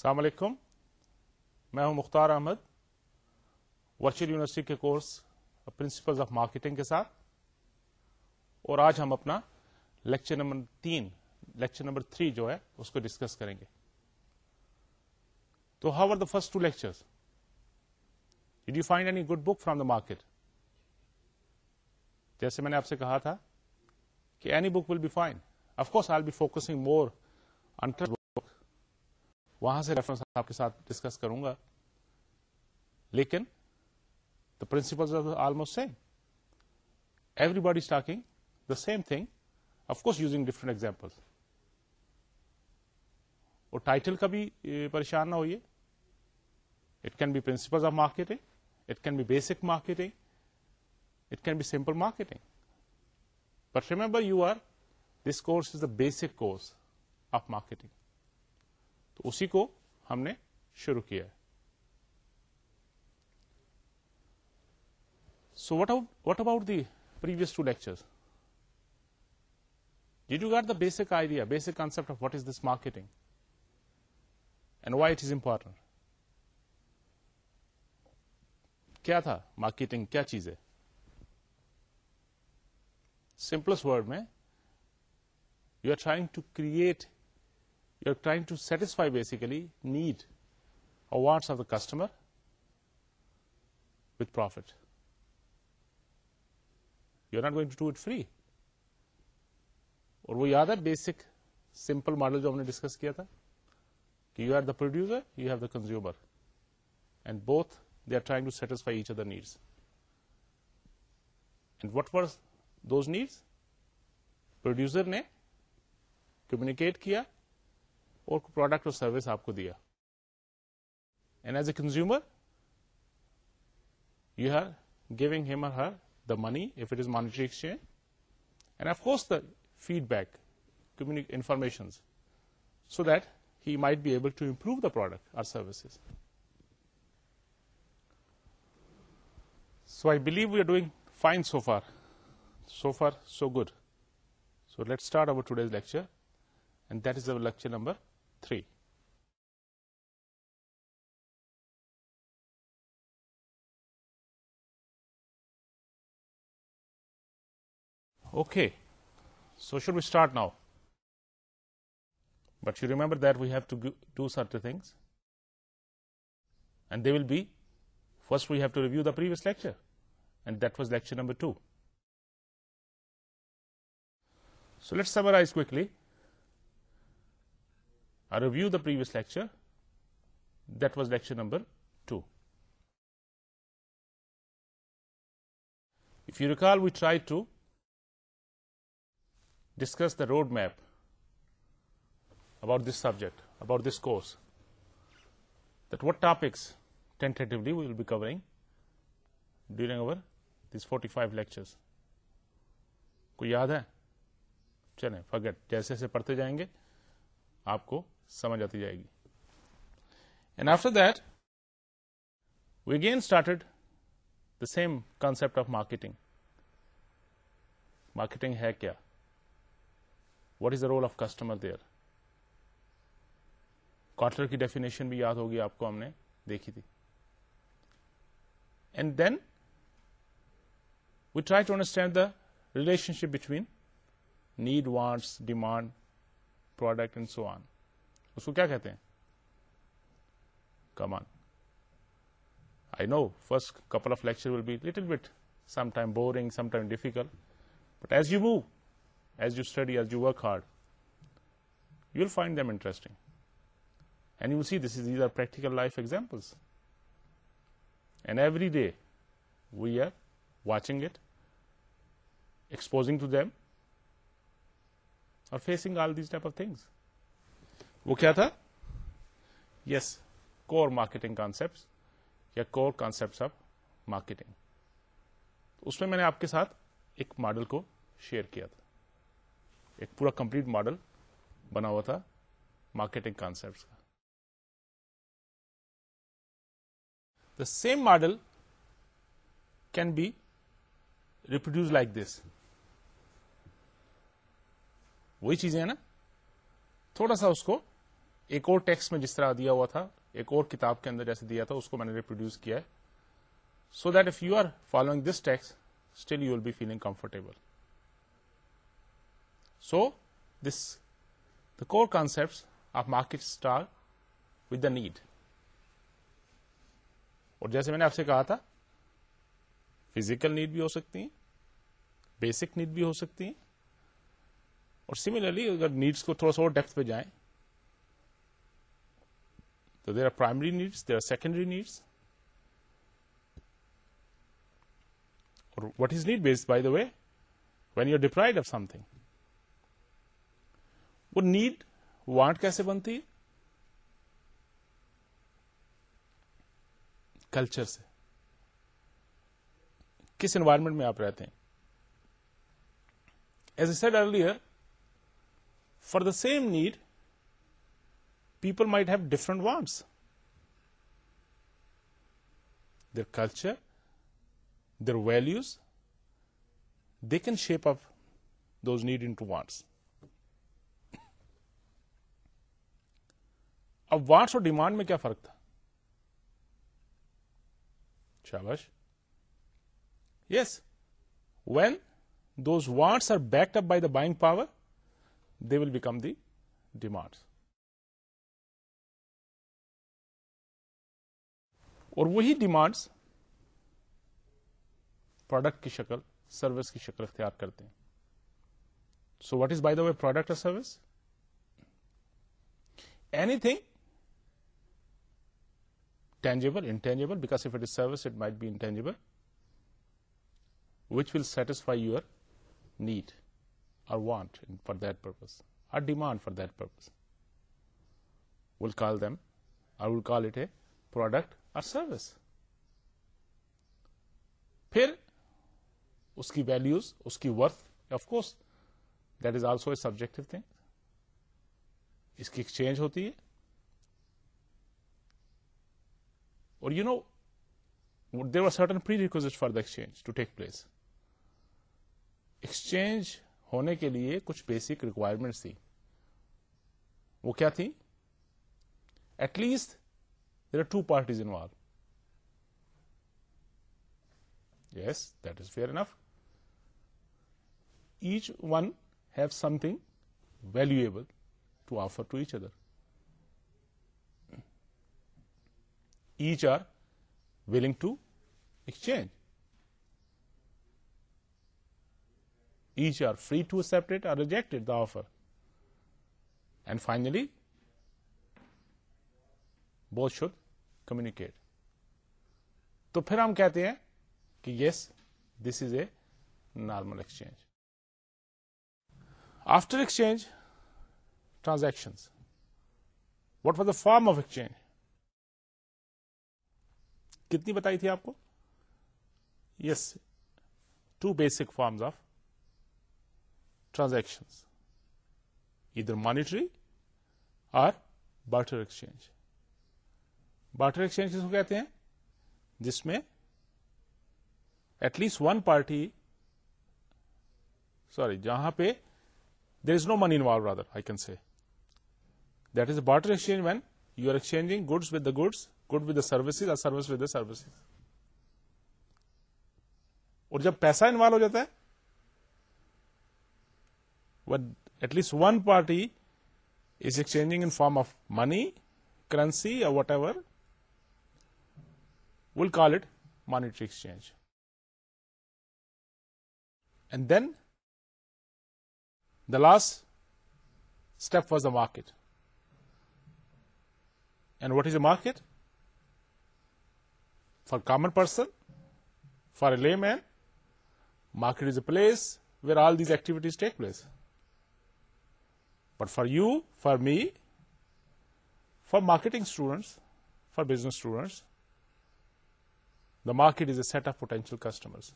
السلام علیکم میں ہوں مختار احمد ورچوئل یونیورسٹی کے کورس پرنسپلز آف مارکیٹنگ کے ساتھ اور آج ہم اپنا لیکچر نمبر تین لیکچر نمبر تھری جو ہے اس کو ڈسکس کریں گے تو how are the first two lecture did you find any good book from the market جیسے میں نے آپ سے کہا تھا کہ any book will be fine of course I be focusing more inter وہاں سے ریفرنس آپ کے ساتھ ڈسکس کروں گا لیکن the principle almost same everybody stalking the same thing of course using different example اور ٹائٹل کا بھی پریشان نہ ہوئیے it can be principle of marketing it can be basic marketing it can be simple marketing but remember you are this course is the basic course of marketing تو اسی کو ہم نے شروع کیا ہے so what what about the previous two lecture get the basic idea basic concept of what is this marketing and why it is important کیا تھا مارکیٹنگ کیا چیز ہے سمپلس ورڈ میں you are trying to create or trying to satisfy basically need awards of the customer with profit you are not going to it free اور وہ یاد ہے بیسک سمپل ماڈل جو ہم نے ڈسکس کیا تھا کہ you are the producer you have the consumer and both they are trying to satisfy each other needs and what for needs producer نے کمیونیکیٹ کیا اور پروڈکٹ اور سروس آپ کو دیا and as a consumer you are giving him her the money if it is monetary exchange and of course the feedback کمک information so that he might be able to improve the product or services so I believe you are doing fine so far so far so good so let start our today's lecture and that is our lecture number 3. Okay, so should we start now? But you remember that we have to do certain things, and they will be, first we have to review the previous lecture, and that was lecture number 2. So let's summarize quickly. Review the previous lecture the lecture number two if you recall we try to discuss the road map about this subject about this course that topics will be cover during our this forty five lecture کو یاد ہے چلیں فکٹ جیسے جیسے پڑھتے جائیں گے آپ کو سمجھ آتی جائے گی and after that we again started the same concept of marketing marketing ہے کیا what is the role of customer their quarter کی ڈیفینیشن بھی یاد ہوگی آپ کو ہم نے دیکھی تھی and then we try to understand the relationship between need wants demand product and so on اس کو کیا کہتے ہیں come on I know first couple of lecture will be little but some time boring some time difficult but as you move as you study as you work hard you will find them interesting and you see this is these are practical life examples and every day we are watching it exposing to them اور facing all these type of things وہ کیا تھا yes core marketing concept یا core concept of marketing اس میں میں نے آپ کے ساتھ ایک ماڈل کو شیئر کیا تھا ایک پورا کمپلیٹ ماڈل بنا ہوا تھا مارکیٹنگ کانسپٹ کا the same model can be reproduce like this وہی چیزیں ہیں نا تھوڑا سا اس کو ایک اور ٹیکس میں جس طرح دیا ہوا تھا ایک اور کتاب کے اندر جیسے دیا تھا اس کو میں نے ریپروڈیوس کیا ہے so that if you are following this tax still you will be feeling comfortable so this the core concept of market start with the need اور جیسے میں نے آپ سے کہا تھا فزیکل نیڈ بھی ہو سکتی ہیں بیسک نیڈ بھی ہو سکتی ہیں اور سیملرلی اگر نیڈس کو تھوڑا سا اور ڈیپتھ پہ جائیں there are primary needs they are secondary needs اور what is need based by the way when you are deprived of سم تھو نیڈ واٹ کیسے بنتی ہے کلچر سے کس انوائرمنٹ میں آپ رہتے ہیں as a said earlier for the same need people might have different wants their culture their values they can shape up those need into wants اب وانٹس اور ڈیمانڈ میں کیا فرق تھا شابش yes when those wants are backed up by the buying power they will become the demands اور وہی demands product کی شکل سروس کی شکل اختیار کرتے ہیں so what is by the way product اور service anything tangible intangible because if it is service it might be intangible which will satisfy your need اور want for that purpose I demand for that purpose will call them I will call it a product اور service پھر اس کی values اس کی worth of course that is also a subject thing اس کی exchange ہوتی ہے اور you know there are certain prerequisite for the exchange to take place exchange ہونے کے لیے کچھ بیسک ریکوائرمنٹس تھی وہ کیا تھی at least There are two parties involved. Yes, that is fair enough. Each one have something valuable to offer to each other. Each are willing to exchange. Each are free to accept it or reject it, the offer. And finally, both should communicate تو پھر ہم کہتے ہیں کہ yes this is a normal exchange after exchange transaction what for the form of exchange کتنی بتائی تھی آپ کو yes two basic forms of transaction either monetary or barter exchange barter exchange کو کہتے ہیں جس میں at least one party sorry جہاں پہ there is no money involve rather I can see that is a barter exchange when you are exchanging with the goods good with the services اور service with the service اور جب پیسہ involve ہو جاتا ہے at least one party is exchanging in form of money currency اور what ever We'll call it monetary exchange. And then the last step was the market. And what is a market? For a common person, for a layman, market is a place where all these activities take place. But for you, for me, for marketing students, for business students, the market is a set of potential customers.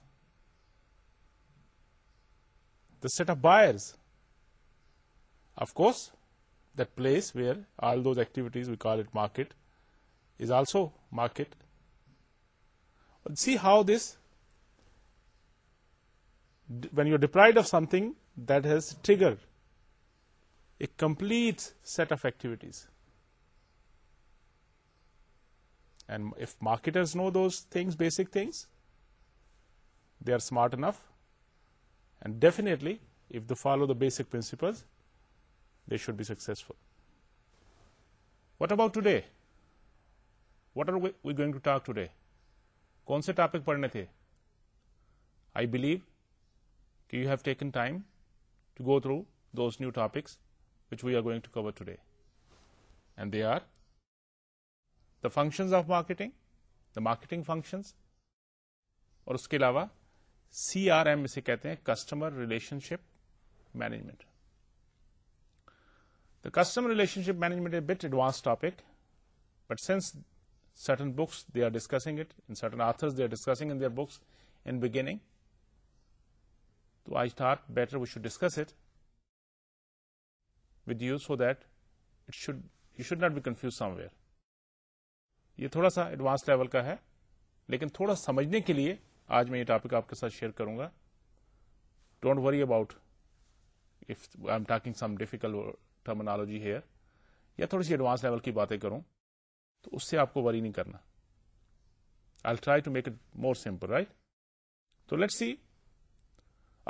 The set of buyers, of course, that place where all those activities, we call it market, is also market. But see how this, when you are deprived of something, that has triggered a complete set of activities. And if marketers know those things basic things they are smart enough and definitely if they follow the basic principles they should be successful what about today what are we going to talk today کون سے topic پڑھنے تھے I believe کہ you have taken time to go through those new topics which we are going to cover today and they are the functions of marketing the marketing functions اور اس کے علاوہ سی R M اسے کہتے ہیں customer relationship management the customer relationship management but advance topic but since certain books they are discussing it in certain author they are discussing their books in beginning تو I thought better we should discuss it that it should you should not be confuse somewhere یہ تھوڑا سا advance level کا ہے لیکن تھوڑا سمجھنے کے لیے آج میں یہ ٹاپک آپ کے ساتھ شیئر کروں گا don't worry about if I am talking some difficult terminology here یا تھوڑی سی ایڈوانس لیول کی باتیں کروں تو اس سے آپ کو وری نہیں کرنا I try to make it more simple right تو let see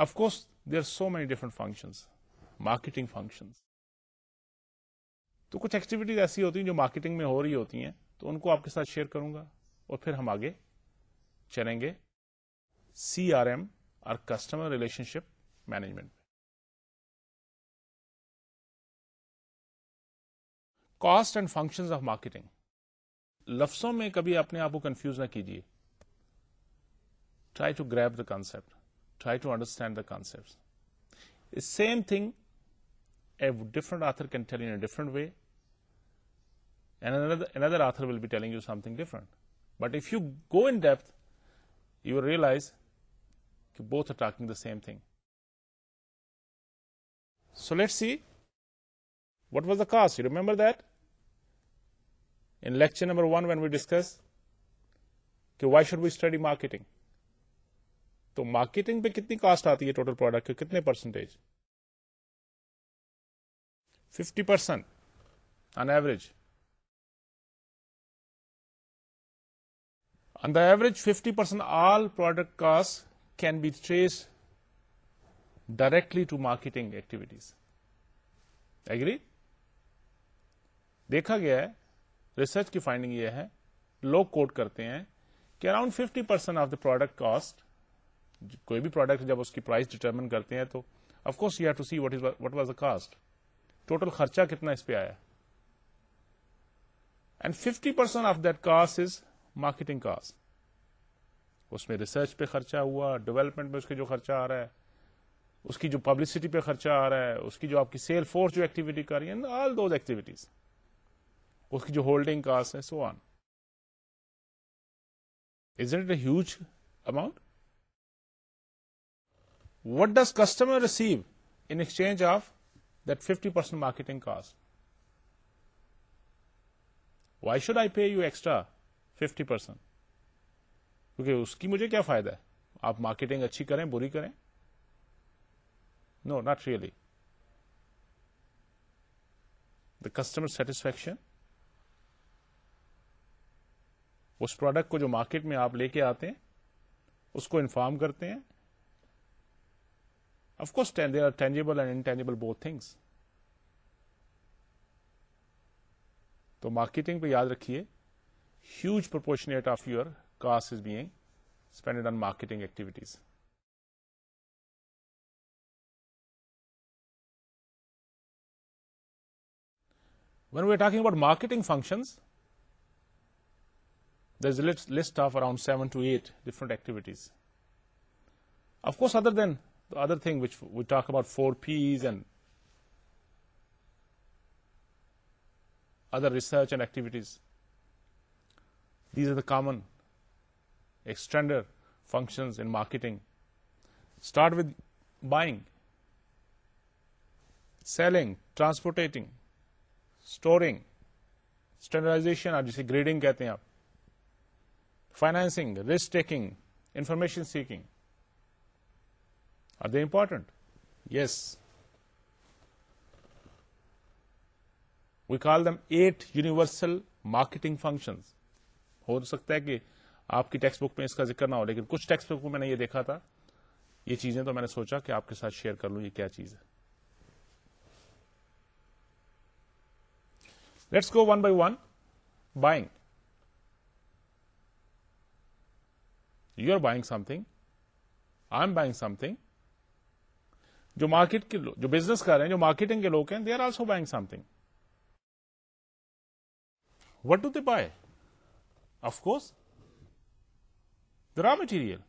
of course they are so many different functions marketing function تو کچھ ایکٹیویٹیز ایسی ہوتی ہیں جو مارکیٹنگ میں ہو رہی ہوتی ہیں تو ان کو آپ کے ساتھ شیئر کروں گا اور پھر ہم آگے چلیں گے سی آر ایم اور کسٹمر ریلیشن شپ مینجمنٹ میں cost and function of marketing لفظوں میں کبھی اپنے آپ کو کنفیوز نہ کیجیے try to grasp the concept try to understand the concept same thing different author can tell in different way different but if you go in deep you realise both the same thing so let see what was the cost you remember دیکچر number one when we discuss کہ why should be study marketing تو marketing پہ کتنی cost آتی ہے total product کے کتنے percentage fifty percent on average the average fifty percent all product cost can be trace directly to marketing activities agree دیکھا گیا ہے ریسرچ کی فائنڈنگ یہ ہے لوگ کوٹ کرتے ہیں کہ around fifty percent of the product cost کوئی بھی پروڈکٹ جب اس کی پرائز ڈیٹرمن کرتے ہیں تو of course you have to see what what was the cost total خرچہ کتنا اس پہ آیا and fifty percent of that cost is marketing cost اس میں ریسرچ پہ خرچہ ہوا ڈیولپمنٹ میں اس کے جو خرچہ آ رہا ہے اس کی جو پبلسٹی پہ خرچہ آ رہا ہے اس کی جو آپ کی سیل فورس جو ایکٹیویٹی کر رہی ہے آل دوز ایکٹیویٹیز اس کی جو ہولڈنگ کاسٹ ہے so on is it a huge amount what does customer receive in exchange of that fifty percent marketing cost why should I pay you extra fifty percent کیونکہ اس کی مجھے کیا فائدہ ہے آپ مارکیٹنگ اچھی کریں بری کریں no not really the customer satisfaction اس پروڈکٹ کو جو مارکیٹ میں آپ لے کے آتے ہیں اس کو انفارم کرتے ہیں course are tangible and intangible both things تو مارکیٹنگ پہ یاد رکھیے huge proportionate of your cost is being spent on marketing activities. When we're talking about marketing functions, there's a list of around 7 to 8 different activities. Of course, other than the other thing which we talk about 4 P's and other research and activities. Common standard function in marketing start with buying selling transporting storing standardisation آپ جسے grading کہتے ہیں آپ financing risk taking information seeking آدھ important yes we call them eight universal marketing functions ہو سکتا ہے کہ آپ کی ٹیکسٹ بک میں اس کا ذکر نہ ہو لیکن کچھ ٹیکسٹ بک میں نے یہ دیکھا تھا یہ چیزیں تو میں نے سوچا کہ آپ کے ساتھ شیئر کر لوں یہ کیا چیز ہے let's go one one by buying buying buying you are some some thing thing I am جو مارکیٹ کے جو بزنس کر رہے ہیں جو مارکیٹنگ کے لوگ ہیں they are also buying some thing what do they buy material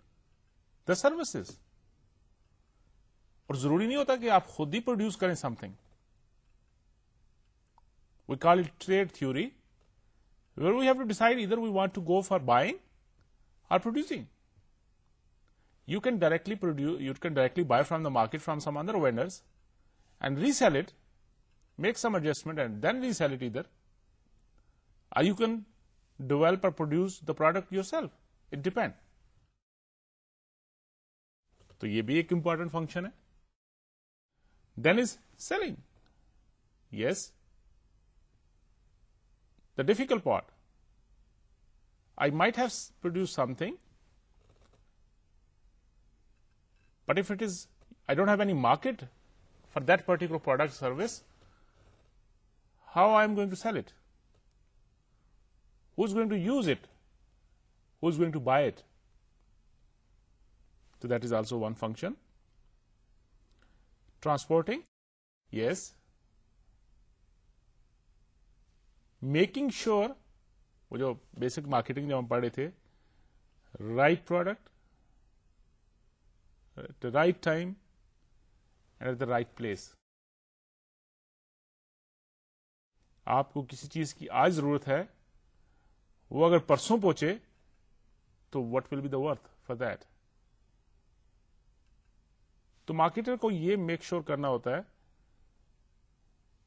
the services اور ضروری نہیں ہوتا کہ آپ خود ہی پروڈیوس کریں some thing we call it trade theory where we have to decide ادھر we want to go for buying or producing you can directly produce you can directly buy from the market from some other vendors and re it make some adjustment and then re it either I you can اور produce the product yourself it depend تو یہ بھی ایک important function ہے then is selling yes the difficult part I might have produce some thing but if it is I don't have any market for that particular product service how I am going to sell it going to use it who going to buy it this also one function transporting yes making sure وہ جو basic marketing جو ہم پڑھے تھے right product at the right time and at the right place آپ کو کسی چیز کی آج ضرورت ہے وہ اگر پرسوں پہنچے تو what will be the worth for that تو مارکیٹر کو یہ میک شور sure کرنا ہوتا ہے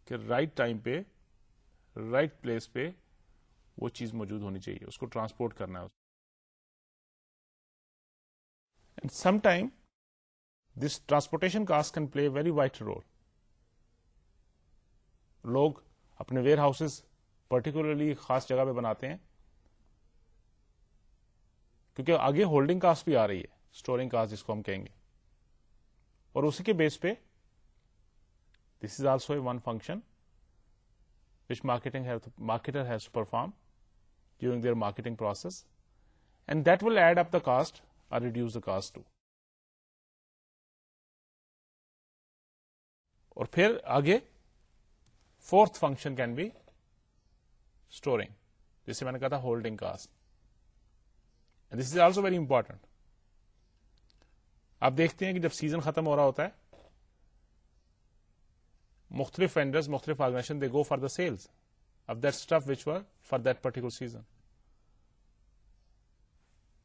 کہ رائٹ right ٹائم پہ رائٹ right پلیس پہ وہ چیز موجود ہونی چاہیے اس کو ٹرانسپورٹ کرنا ہے some time this transportation cost can play very vital role لوگ اپنے ویئر ہاؤس پرٹیکولرلی خاص جگہ پہ بناتے ہیں کیونکہ آگے ہولڈنگ کاسٹ بھی آ رہی ہے اسٹورنگ کاسٹ جس کو ہم کہیں گے اور اسی کے بیس پہ this is also a one function which marketing marketer has to perform during their marketing process and that will add up the cost or reduce the cost too اور پھر آگے fourth function can be storing جسے میں نے کہا تھا holding cost this is also very important آپ دیکھتے ہیں کہ جب سیزن ختم ہو رہا ہوتا ہے مختلف وینڈر مختلف organisation they go for the of that stuff which were for that particular season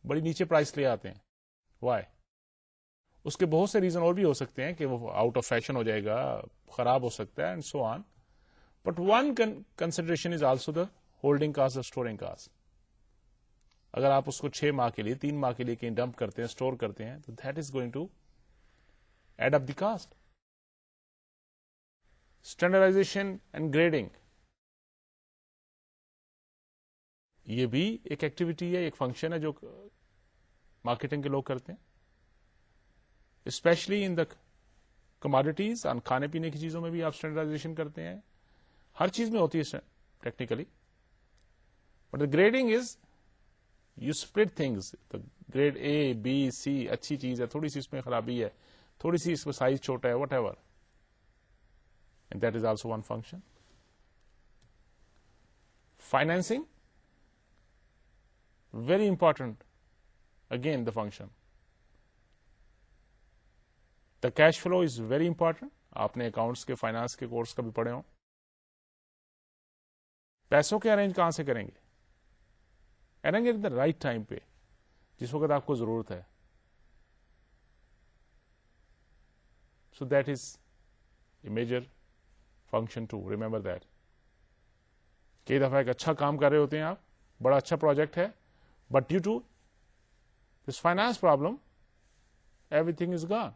بڑی نیچے پرائز لے آتے ہیں وائی اس کے بہت سے ریزن اور بھی ہو سکتے ہیں کہ وہ آؤٹ آف فیشن ہو جائے گا خراب ہو سکتا ہے and so on but one consideration is also the holding cost storing cost اگر آپ اس کو چھ ماہ کے لیے تین ماہ کے لیے کہیں ڈمپ کرتے ہیں اسٹور کرتے ہیں تو that is going to add up the cost standardisation and grading یہ بھی ایک ایکٹیویٹی ہے ایک فنکشن ہے جو مارکیٹنگ کے لوگ کرتے ہیں اسپیشلی ان دا کموڈیٹیز اور کھانے پینے کی چیزوں میں بھی آپ اسٹینڈرڈائزیشن کرتے ہیں ہر چیز میں ہوتی ہے technically but the grading is you spread things grade A B C اچھی چیز ہے تھوڑی سی اس میں خرابی ہے تھوڑی سی اس میں سائز چھوٹا ہے whatever that is also one function financing very important again the function the cash flow is very important آپ نے اکاؤنٹس کے فائنانس کے کورس کا بھی پڑھے ہوں پیسوں کے ارینج کہاں سے کریں گے ایٹ دا رائٹ ٹائم پہ جس وقت آپ کو ضرورت ہے so that is a major function to remember that کئی دفعہ ایک اچھا کام کر رہے ہوتے ہیں آپ بڑا اچھا پروجیکٹ ہے but due to this finance problem everything is gone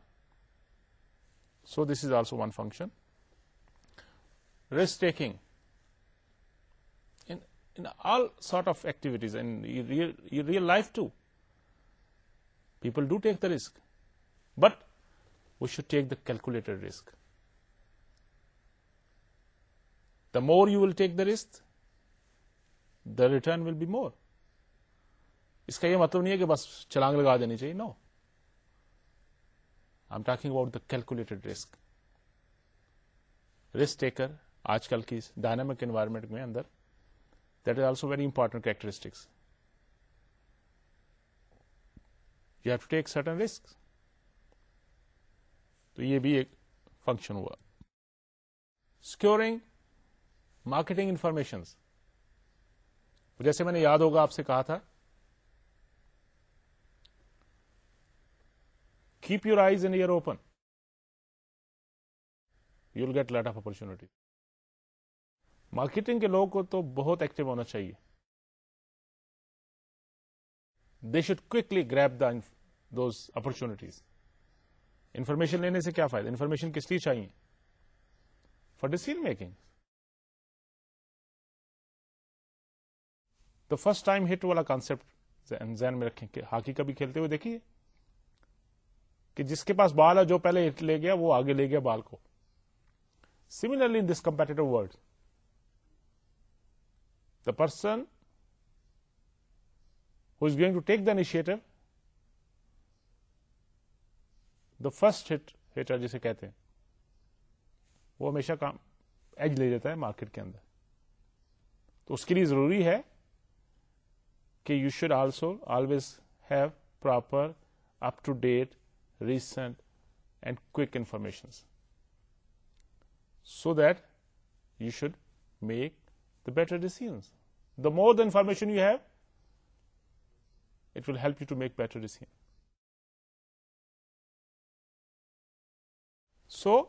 so this is also one function risk taking all sort of activities real real life to people do take the risk but we should take the risk. The more you will take the risk the return will be more اس کا یہ مطلب نہیں ہے کہ بس چلانگ لگا دینی چاہیے no I am talking about the calculated risk risk taker آج کل کی ڈائنامک انوائرمنٹ میں اندر that is also very important characteristics you have to take certain risk تو یہ بھی ایک فنکشن ہوا سیکورنگ مارکیٹنگ انفارمیشن جیسے میں نے یاد ہوگا آپ سے کہا تھا keep your eyes and open you will get lot of opportunity marketing کے لوگوں کو تو بہت ایکٹیو ہونا چاہیے they should grip the those opportunities information لینے سے کیا فائدہ انفارمیشن کس لیے چاہیے فار ڈسیل میکنگ تو فرسٹ ٹائم ہٹ والا کانسپٹ ذہن میں رکھیں کہ ہاکی کا بھی کھیلتے ہوئے دیکھیے کہ جس کے پاس بال ہے جو پہلے ہٹ لے گیا وہ آگے لے گیا بال کو similarly this competitive world person who's going to take the initiative the first hitter جسے کہتے ہیں وہ ہمیشہ کام ایج لے جاتا ہے مارکیٹ کے اندر تو اس کے لیے ضروری ہے کہ you should also always have proper up to date recent and coke information so that you should make the better decisions the more the information you have it will help you to make better so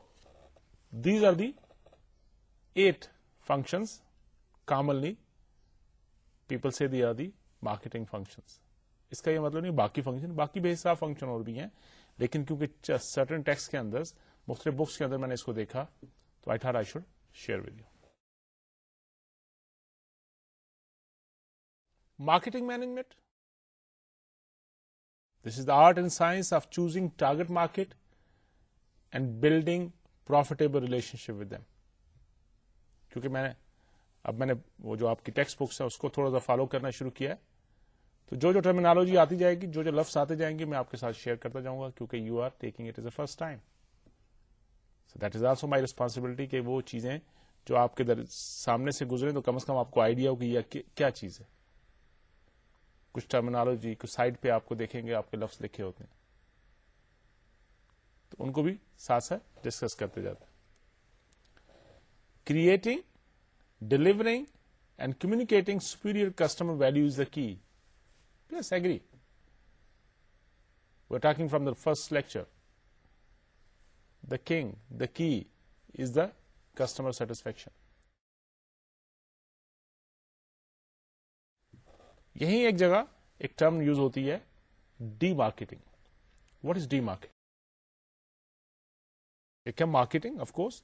these are the eight functions commonly people say they are the marketing functions اس کا یہ مطلب نہیں باقی function باقی بے حساب function اور بھی ہیں لیکن کیونکہ سرٹن ٹیکس کے اندر مختلف بکس کے اندر میں نے اس کو دیکھا تو آئی ہار I should share with you marketing management this is the art and science of choosing target market and building profitable relationship with them کیونکہ میں نے اب میں نے وہ جو آپ کی ٹیکسٹ بکس ہے اس کو تھوڑا سا فالو کرنا شروع کیا ہے تو جو جو ٹرمینالوجی آتی جائے گی جو جو لفظ آتے جائیں گے میں آپ کے ساتھ شیئر کرتا جاؤں گا کیونکہ you are taking it is a first time so that is also my responsibility کہ وہ چیزیں جو آپ کے در سامنے سے گزرے تو کم از کم آپ کو آئیڈیا ہوگی یا کیا چیز ہے کچھ ٹرمینالوجی کچھ سائڈ پہ آپ کو دیکھیں گے آپ کے لفظ لکھے ہوتے ہیں تو ان کو بھی ساتھ ساتھ ڈسکس کرتے جاتے ہیں creating delivering and communicating superior customer value is the key yes agree we are talking from the first lecture the king the key is the customer satisfaction یہیں ایک جگہ ایک ٹرم یوز ہوتی ہے D marketing what is D market ایک ہے marketing of course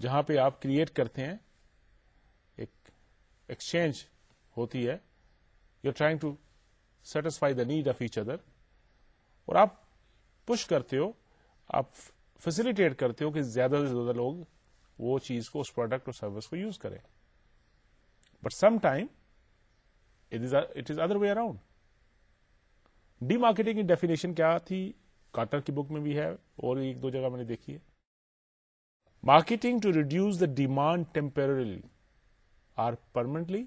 جہاں پہ آپ کریٹ کرتے ہیں ایکسچینج ہوتی ہے you are trying to satisfy the need of each other اور آپ پش کرتے ہو آپ فیسلٹیٹ کرتے ہو کہ زیادہ سے زیادہ لوگ وہ چیز کو اس پروڈکٹ اور سروس کو یوز کریں but some time it is other way around D marketing کی ڈیفینیشن کیا تھی کارٹر کی بک میں بھی ہے اور ایک دو جگہ میں نے دیکھی ہے marketing to reduce the demand temporarily or permanently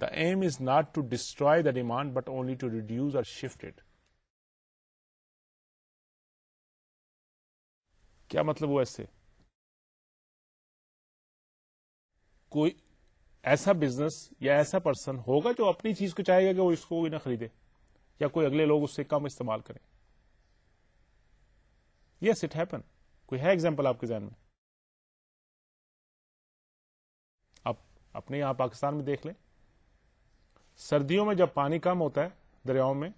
the aim is not to the demand but only to reduce or it کیا مطلب ہوا اس سے کوئی ایسا بزنس یا ایسا پرسن ہوگا جو اپنی چیز کو چاہے گا کہ وہ اس کو نہ خریدے یا کوئی اگلے لوگ اس سے کم استعمال کریں یس اٹ ہیپن کوئی ہے ایگزامپل آپ کے ذہن میں آپ اپنے یہاں پاکستان میں دیکھ لیں سردیوں میں جب پانی کم ہوتا ہے دریاؤں میں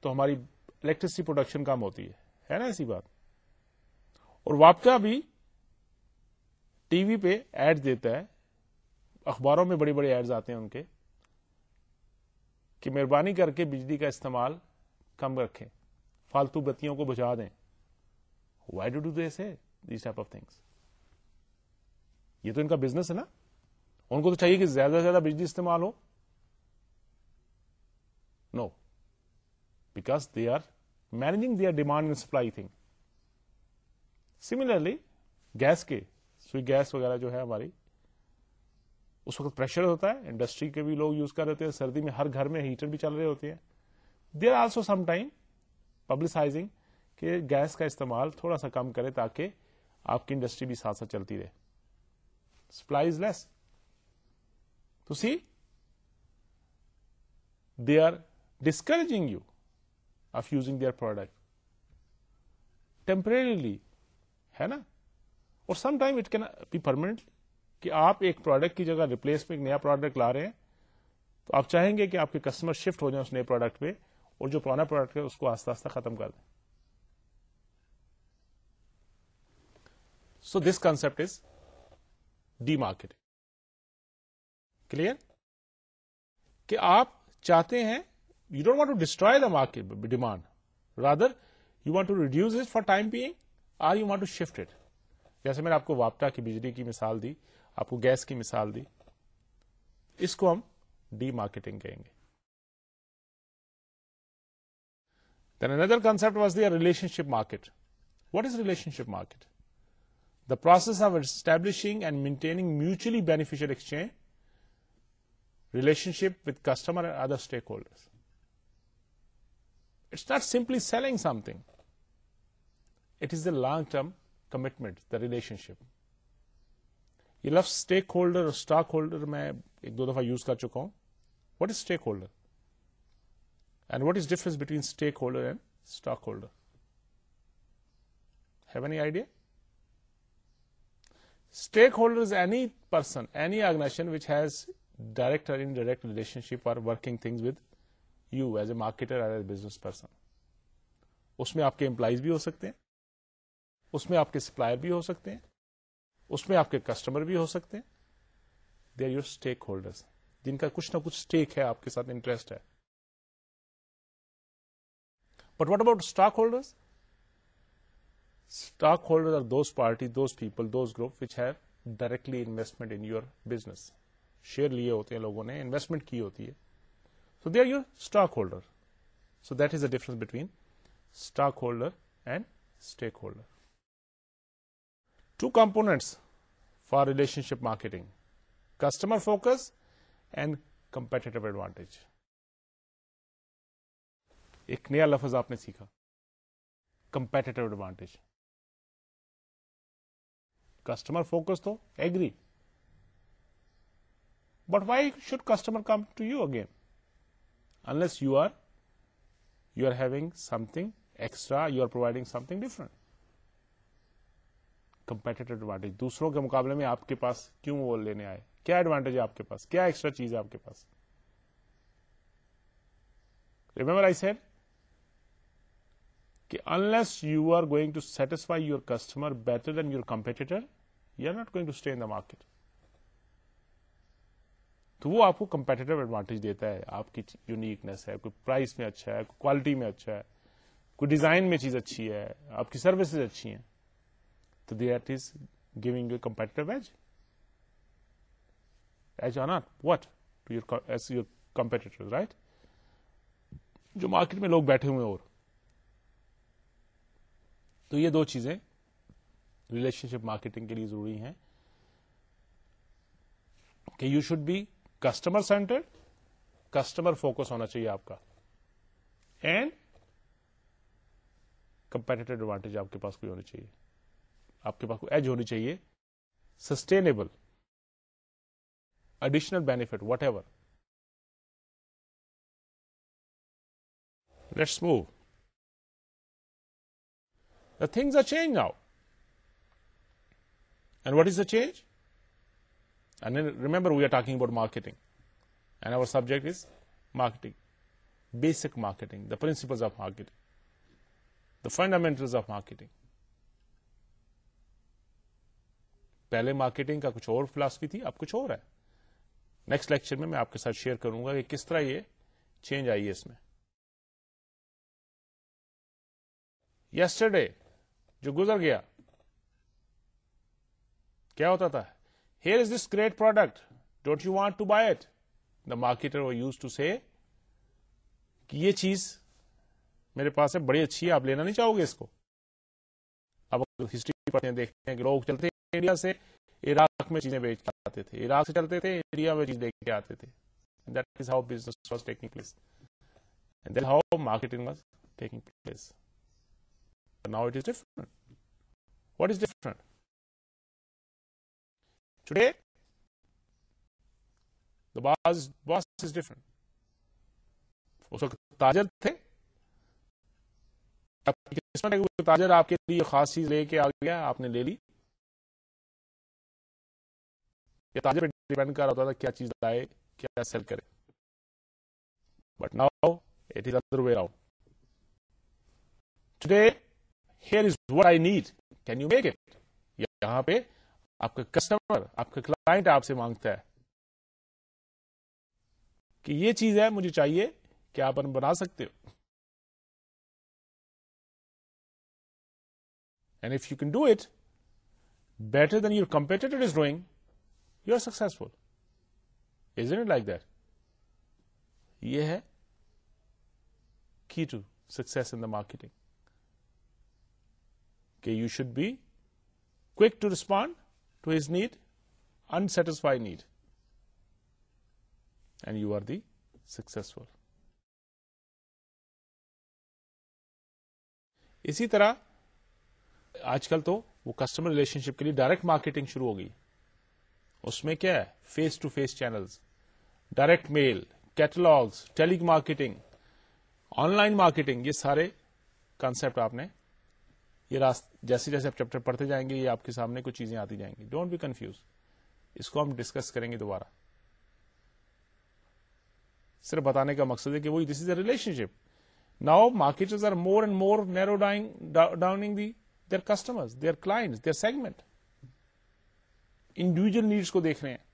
تو ہماری الیکٹریسٹی پروڈکشن کم ہوتی ہے ہے نا ایسی بات اور واپکا بھی ٹی وی پہ ایڈ دیتا ہے اخباروں میں بڑے بڑے ایڈز آتے ہیں ان کے کہ مہربانی کر کے بجلی کا استعمال کم رکھیں فالتو بتیوں کو بچا دیں وائی ڈو ڈو دس ہے دیس ٹائپ آف تھنگس یہ تو ان کا بزنس ہے نا ان کو تو چاہیے کہ زیادہ سے زیادہ بجلی استعمال ہو no because they are managing their demand and supply thing similarly gas کے سوئی گیس وغیرہ جو ہے ہماری اس وقت پریشر ہوتا ہے انڈسٹری کے بھی لوگ یوز کر رہتے ہیں سردی میں ہر گھر میں ہیٹر بھی چل رہے ہوتے ہیں they also some time publicising کہ گیس کا استعمال تھوڑا سا کم کرے تاکہ آپ کی انڈسٹری بھی ساتھ ساتھ چلتی رہے سپلائیز لیس تو see they are discouraging you of using their product temporarily ہے نا اور some time it can be permanently کہ آپ ایک پروڈکٹ کی جگہ ریپلیس میں نیا پروڈکٹ لا رہے ہیں تو آپ چاہیں گے کہ آپ کے کسٹمر شفٹ ہو جائیں اس نئے پروڈکٹ پہ اور جو پرانا پروڈکٹ ہے اس کو آہستہ آہستہ ختم کر دیں so this concept is D market clear کہ آپ چاہتے ہیں you don't want to the market demand rather you want to reduce it for time being or you want to shift it جیسے میں نے آپ کو واپٹا کی بجلی کی مثال دی آپ کو گیس کی مثال دی اس کو ہم ڈی مارکیٹنگ کہیں گے then another concept was the relationship market what is relationship market the process of establishing and maintaining mutually bell exchange relationship with customer and other stakeholder it's not simply selling something it is the long term commitment the relationship یہ لفظ stakeholder اور stockholder میں ایک دو دفعہ use کر چکا ہوں what is stakeholder and what is difference between stakeholder and stockholder have any idea stakeholder is any person any organisation which has direct اور indirect relationship or working things with you as a marketer اور اس میں آپ کے employees بھی ہو سکتے ہیں اس میں آپ کے سپلائر بھی ہو سکتے ہیں اس میں آپ کے کسٹمر بھی ہو سکتے ہیں they are your stakeholders جن کا کچھ نہ کچھ اسٹیک ہے آپ کے ساتھ انٹرسٹ ہے but what about stockholder stockholder are those party those people those group which have directly investment in your business share لیے ہوتے ہیں لوگوں نے انویسٹمنٹ کی ہوتی ہے so they are your stockholder so that is a difference between stockholder and stakeholder components for relationship marketing customer focus and competitive advantage ایک نیا لفظ آپ نے سیکھا کمپیٹیٹو ایڈوانٹیج کسٹمر فوکس تو agree but why should customer come to you again unless you are you are having something extra you are providing something different competitive advantage دوسروں کے مقابلے میں آپ کے پاس کیوں وہ لینے آئے کیا ایڈوانٹیج ہے آپ کے پاس کیا ایکسٹرا چیز ہے آپ کے پاس ریمبر آئی سیڈ کہ unless you are going to satisfy your customer better than your competitor you are not going to stay in the market تو وہ آپ کو کمپیٹیٹو ایڈوانٹیج دیتا ہے آپ کی یونیکنیس ہے کوئی پرائز میں اچھا ہے کوئی کوالٹی میں اچھا ہے کوئی ڈیزائن میں چیز اچھی ہے آپ کی سروسز اچھی ہیں giving you competitive edge not what to your as your competitors right جو مارکیٹ میں لوگ بیٹھے ہوئے اور تو یہ دو چیزیں ریلیشن شپ مارکیٹنگ کے لیے ضروری ہیں کہ you should be customer centred customer focus ہونا چاہیے آپ کا اینڈ کمپیٹیو ایڈوانٹیج آپ کے پاس کوئی ہونی چاہیے آپ کے پاس کو ایج ہونی چاہیے sustainable additional benefit whatever let's move the things are change now and what is the change and remember we are talking about marketing and our subject is marketing basic marketing the principle of marketing the fundamentals of marketing پہلے marketing کا کچھ اور philosophy تھی اب کچھ اور ہے next lecture میں میں آپ کے ساتھ شیئر کروں گا کہ کس طرح یہ چینج آئی ہے اس میں یسٹرڈے جو گزر گیا کیا ہوتا تھا here is this great product don't you want to buy it the marketer use to see یہ چیز میرے پاس ہے بڑی اچھی ہے آپ لینا نہیں چاہو گے اس کو اب ہسٹری پڑھتے ہیں دیکھتے ہیں کہ لوگ چلتے انڈیا سے عراق میں چیزیں بیچ چلتے تھے اس وقت تاجر تھے خاص چیز لے کے آ گیا آپ نے لے لی یا تاجر پہ ڈیپینڈ کر رہا ہوتا تھا کیا چیز لائے کیا سیل کرے but now it is other way out today here is what I need can you make it یہاں پہ آپ کا کسٹمر آپ کا کلائنٹ آپ سے مانگتا ہے کہ یہ چیز ہے مجھے چاہیے کہ آپ بنا سکتے ہو and if you can do it better than your competitor is doing you are successful is it like that یہ ہے key to success in the marketing کہ you should be quick to respond to his need in satisfy need and you are the successful اسی طرح آج کل تو وہ customer relationship کے لیے ڈائریکٹ مارکیٹنگ شروع ہو گئی اس میں کیا ہے face to face channels direct mail catalogues telemarketing online marketing یہ سارے کنسپٹ آپ نے یہ راست جیسے جیسے آپ چیپٹر پڑھتے جائیں گے یہ آپ کے سامنے کچھ چیزیں آتی جائیں گی ڈونٹ بی کنفیوز اس کو ہم ڈسکس کریں گے دوبارہ صرف بتانے کا مقصد ہے کہ وہی this is a relationship now marketers are more and more narrow downing downing the their customer their class their segment individual needs کو دیکھ رہے ہیں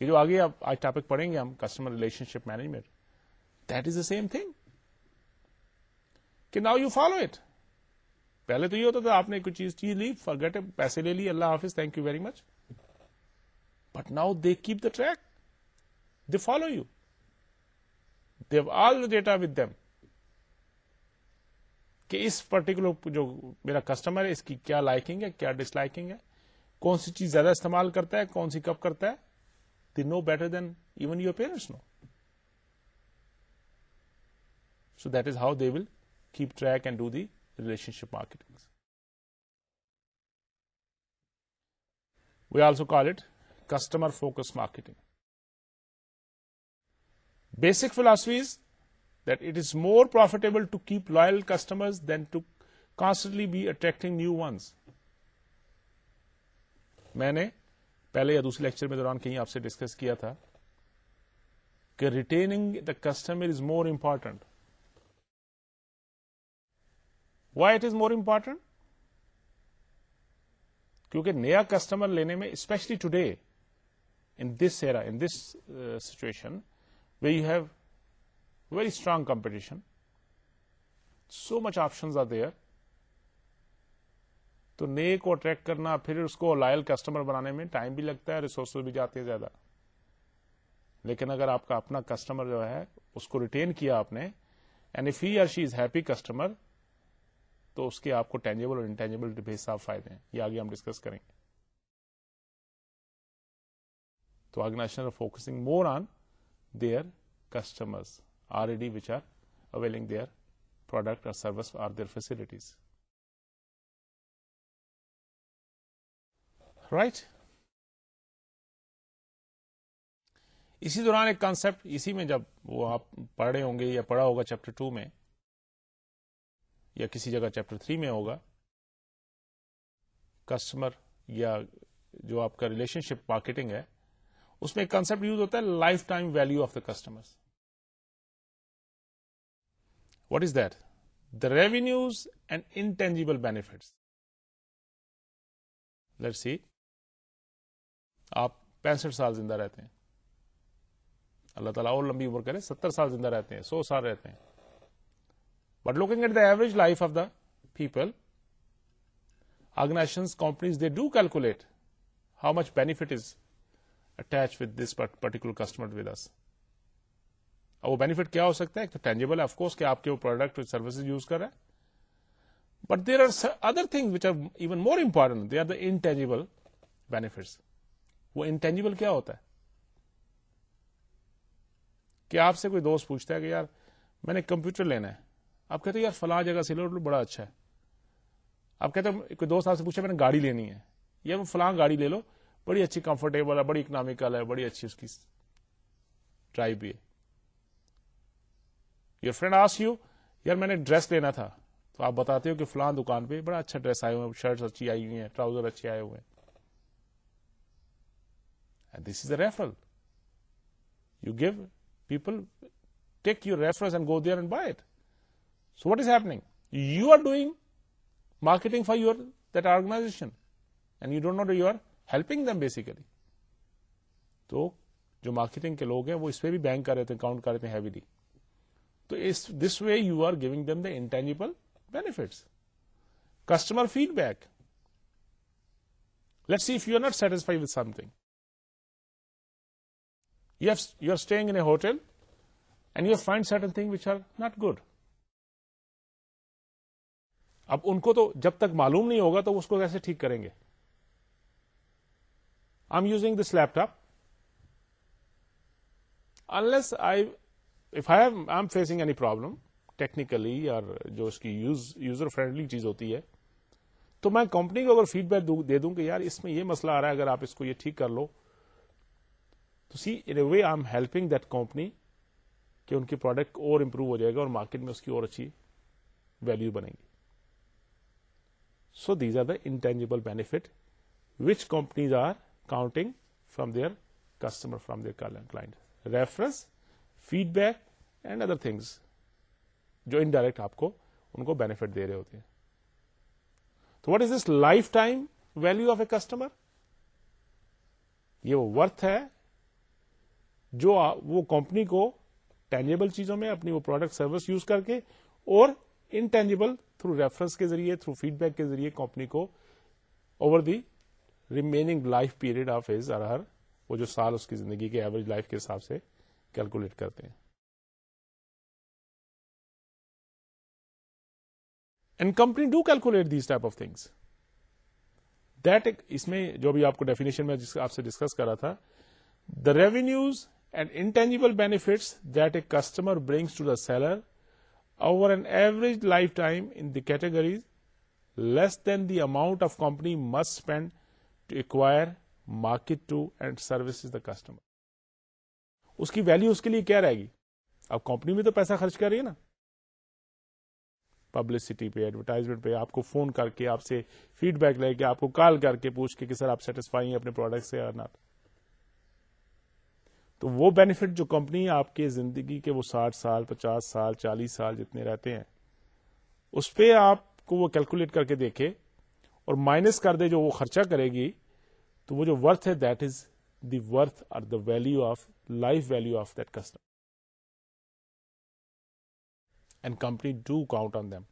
یہ جو آگے آپ آج ٹاپک پڑھیں گے ہم customer relationship management that is the same thing کہ ناؤ یو فالو اٹ پہلے تو یہ ہوتا تھا آپ نے کچھ چیز چیز لی فار گیٹ پیسے لے لی اللہ حافظ thank you very much but now they keep the track they follow you they've all data with them کہ اس پرٹیکولر جو میرا کسٹمر ہے اس کی کیا لائکنگ ہے کیا ڈس لائکنگ ہے کون سی چیز زیادہ استعمال کرتا ہے کون سی کب کرتا ہے دی know better than even your parents know so that is how they will keep track and do the relationship marketing we also call it customer focus marketing basic philosophies that it is more profitable to keep loyal customer than to constantly be attracting new ones میں نے پہلے یا دوسرے lecture میں دوران کہیں آپ سے ڈسکس کیا تھا کہ retaining the customer is more important why it is more important کیونکہ نیا کسٹمر لینے میں especially today in this era in this situation we you have very strong competition so much option are there تو نئے کو attract کرنا پھر اس کو لائل کسٹمر بنانے میں ٹائم بھی لگتا ہے ریسورسز بھی جاتے ہیں زیادہ لیکن اگر آپ کا اپنا کسٹمر جو ہے اس کو ریٹین کیا آپ نے and if or she is happy customer تو اس کے آپ کو ٹینجیبل اور بھی صاف فائدے ہیں یہ آگے ہم ڈسکس کریں گے تو organisation focusing more on their customer are ready which are availing their product اور service or their facilities right اسی دوران ایک کانسپٹ اسی میں جب وہ آپ پڑھے ہوں گے یا پڑھا ہوگا چیپٹر ٹو میں یا کسی جگہ چیپٹر تھری میں ہوگا کسٹمر یا جو آپ کا ریلیشن شپ مارکیٹنگ ہے اس میں ایک کانسپٹ یوز ہوتا ہے life time value of the customer what is that the revenues and intangible benefits let see آپ پینسٹھ سال زندہ رہتے ہیں اللہ تعالیٰ اور لمبی عمر کرے ستر سال زندہ رہتے ہیں سو سال رہتے ہیں but looking at the average life of the people organisation companies they do calculate how much benefit is attach with this particular customer with ودس وہ بیفٹ کیا ہو سکتا ہے ایک تو ٹینجیبل ہے کورس کہ آپ کے وہ پروڈکٹ سروسز یوز کر رہا ہے but there are other thing which are even more important they are the intangible benefits وہ انٹینجیبل کیا ہوتا ہے کہ آپ سے کوئی دوست پوچھتا ہے کہ یار میں نے کمپیوٹر لینا ہے آپ کہتے ہیں جگہ سے لو بڑا اچھا ہے آپ کہتے ہیں گاڑی لینی ہے یا وہ فلاں گاڑی لے لو بڑی اچھی کمفرٹیبل ہے بڑی اکنامیکل ہے بڑی اچھی اس کی try your friend as you یار میں نے ڈریس لینا تھا تو آپ بتاتے ہو کہ فلاں دکان پہ بڑا اچھا ڈریس آئے ہوئے شرٹ اچھی آئی ہوئی ہیں ٹراؤزر اچھے آئے ہوئے ہیں this is a referral you give people take your reference and go there and buy it so what is happening you are doing marketing for your that organisation and you don't know you are helping them basically تو جو marketing کے لوگ ہیں وہ اس پہ بھی bank کر رہے تھے کاؤنٹ کر رہے تھے ہیویلی تو this way you are giving them the intangible benefits customer feedback let see if you are not satisfy with something you are a hotel and you find certain thing which are not good اب ان کو تو جب تک معلوم نہیں ہوگا تو اس کو کیسے ٹھیک کریں گے I am using this laptop unless I if I I am facing any problem technically اور جو اس کی یوزر فرینڈلی چیز ہوتی ہے تو میں کمپنی کو اگر فیڈ بیک دے دوں کہ یار اس میں یہ مسئلہ آ رہا ہے اگر آپ اس کو یہ ٹھیک کر لو تو see in a way I am helping that company کہ ان کی پروڈکٹ اور امپروو ہو جائے گا اور مارکیٹ میں اس کی اور اچھی ویلو بنے گی so these are the intangible benefit which companies are counting from their customer from their client reference feedback and other things جو انڈائریکٹ آپ کو ان کو بینیفٹ دے رہے ہوتے ہیں تو what is this life time value of a customer یہ وہ ورتھ ہے جو وہ کمپنی کو ٹینجیبل چیزوں میں اپنی وہ پروڈکٹ سروس یوز کر کے اور انٹینجیبل تھرو ریفرنس کے ذریعے تھرو فیڈ بیک کے ذریعے کمپنی کو over the remaining life period of his or her جو سال اس کی زندگی کے ایوریج لائف کے حساب سے کیلکولیٹ کرتے ہیں and company do calculate these type of things that اس میں جو بھی آپ کو ڈیفینیشن میں آپ سے ڈسکس کرا تھا the revenues and intangible benefits that a customer brings to the seller over an average life time in categories less than the amount of company must spend to acquire, market to and services the customer اس کی value اس کے لیے کیا رہے گی اب company میں تو پیسہ خرچ کر رہی ہے نا پبلسٹی پہ ایڈورٹائزمنٹ پہ آپ کو فون کر کے آپ سے فیڈ بیک لے کے آپ کو کال کر کے پوچھ کے کہ سر آپ سیٹسفائی ہیں اپنے پروڈکٹ سے نہ تو وہ بینیفٹ جو کمپنی آپ کے زندگی کے وہ ساٹھ سال پچاس سال چالیس سال جتنے رہتے ہیں اس پہ آپ کو وہ کیلکولیٹ کر کے دیکھے اور مائنس کر دے جو وہ خرچہ کرے گی تو وہ جو ورتھ ہے دیٹ از دی ورتھ اور the value of life value of that customer and company do count on them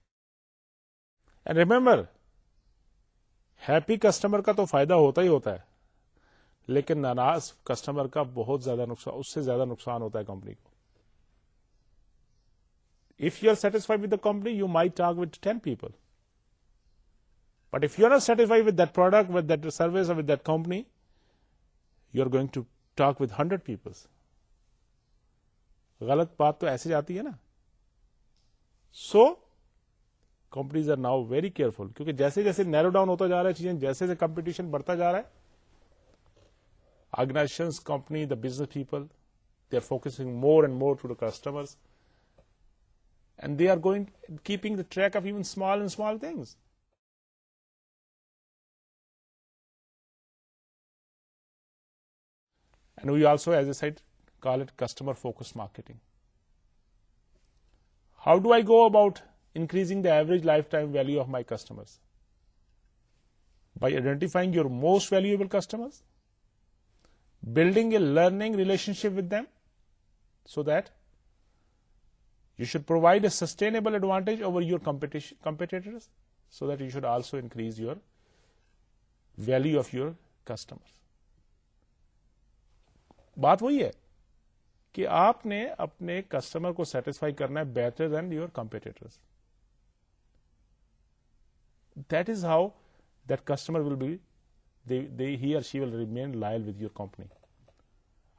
and remember happy customer کا تو فائدہ ہوتا ہی ہوتا ہے لیکن ناراض کسٹمر کا بہت زیادہ نقصان اس سے زیادہ نقصان ہوتا ہے کمپنی کو if you are satisfy with the company you may talk with ten people but if you are not with with product with that service with that company you are going to talk with hundred people غلط بات تو ایسے جاتی ہے نا so companies are now very careful کیونکہ جیسے جیسے نیرو ڈاؤن ہوتا جا رہا ہے چیزیں جیسے جیسے کمپٹیشن بڑھتا جا رہا ہے Organizations, company, the business people, they are focusing more and more to the customers, and they are keeping the track of even small and small things. And we also, as I said, call it customer-focused marketing. How do I go about increasing the average lifetime value of my customers? By identifying your most valuable customers building a learning relationship with them so that you should provide a sustainable advantage over your competitor so that you should also increase your value of your customer بات وہی ہے کہ آپ نے اپنے customer کو satisfy کرنا ہے better than your competitor that is how customer will be the he or she will remain loyal with your company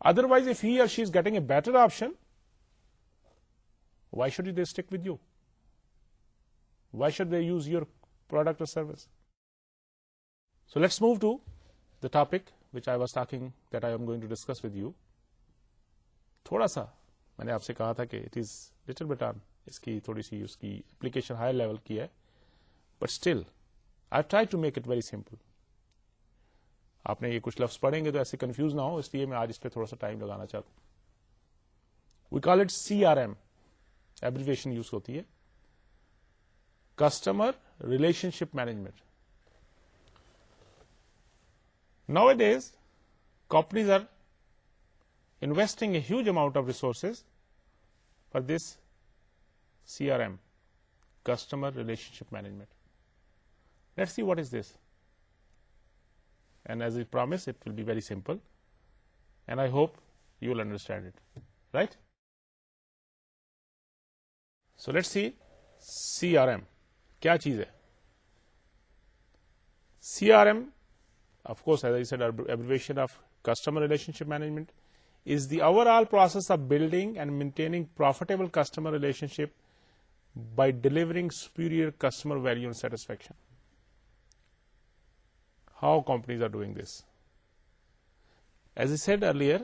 otherwise if he or she is getting a better option why should you the stick with you why should they use your product service so let's move to the topic which I was talking that I am going to discuss with you تھوڑا سا میں نے آپ سے کہا تھا کہ it is butter بیٹار اس کی تھوڑی سی اس کی اپلیکیشن ہائی لیول کی ہے but still I try to make it very simple آپ نے یہ کچھ لفظ پڑھیں گے تو ایسے کنفیوز نہ ہو اس لیے میں آج اس پہ تھوڑا سا ٹائم لگانا چاہتا ہوں we call it C R M abbreviation use ہوتی ہے customer relationship management no it is companies are investing a huge amount of resources for this C R M customer relationship management let see what is this suit C C R M کیا چیز ہے C R M افکوسن of customer relationship management is the overall process of building and maintaining profitable customer relationship by delivering superior customer value satisfaction companies are doing this as a earlier